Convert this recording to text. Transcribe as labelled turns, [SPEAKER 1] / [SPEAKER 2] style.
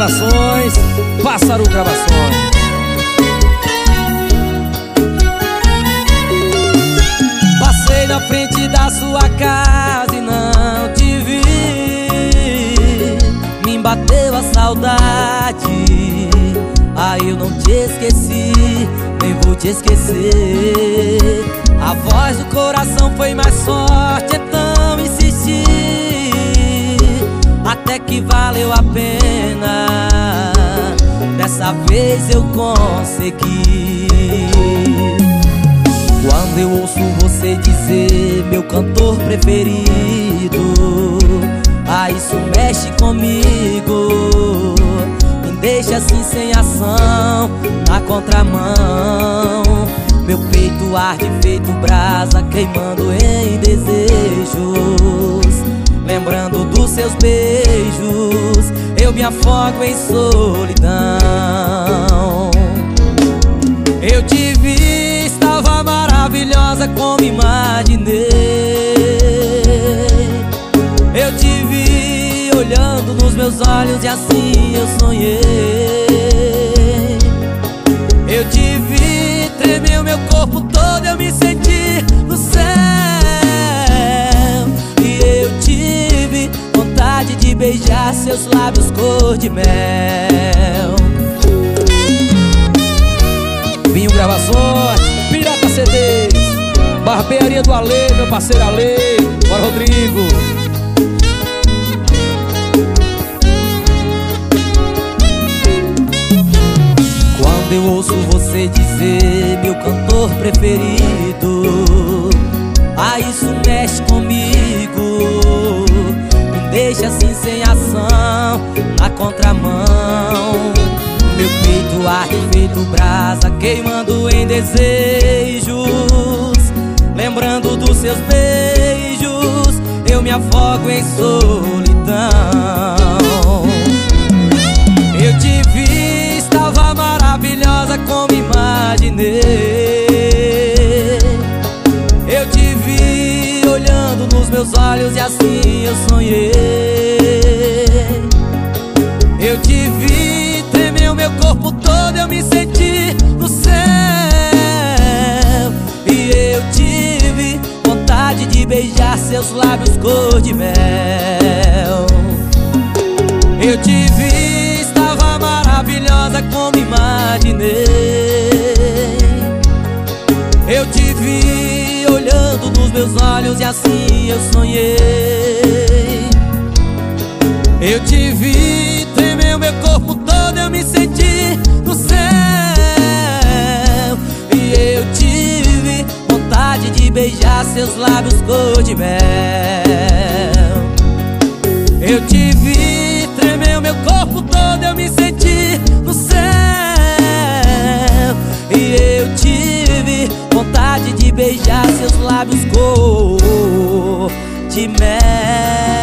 [SPEAKER 1] Gravações, Pássaro Gravações.
[SPEAKER 2] Passei na frente da sua casa e não te vi. Me bateu a saudade. Ah, eu não te esqueci, nem vou te esquecer. A voz do coração foi mais forte, então insisti. Até que valeu a pena. Vez eu consegui. Quando eu ouço você dizer meu cantor preferido, ah, isso mexe comigo. Me deixa assim sem ação, na contramão. Meu peito arde feito brasa, queimando em desejos. Lembrando dos seus beijos, eu me afogo em solidão. Olhos e assim eu sonhei. Eu te vi, tremeu meu corpo todo, eu me senti no céu. E eu tive vontade de beijar seus lábios cor de mel.
[SPEAKER 1] Vinho Gravações, Pirata CDs, Barbearia do Ale, meu parceiro Ale, bora Rodrigo.
[SPEAKER 2] Cantor preferido, ah, isso mexe comigo. Me deixa assim sem ação, na contramão. Meu peito arde feito brasa, queimando em desejos. Lembrando dos seus beijos, eu me afogo em solidão. Eu te vi, estava maravilhosa como imaginei. Meus olhos e assim eu sonhei. Eu te vi, tremeu meu corpo todo, eu me senti no céu. E eu tive vontade de beijar seus lábios cor de mel. Eu te vi, estava maravilhosa como imaginei. Meus olhos e assim eu sonhei. Eu te vi, tremeu meu corpo todo, eu me senti no céu. E eu tive vontade de beijar seus lábios cor de mel. Eu te vi, beijar seus lábios cor de mel.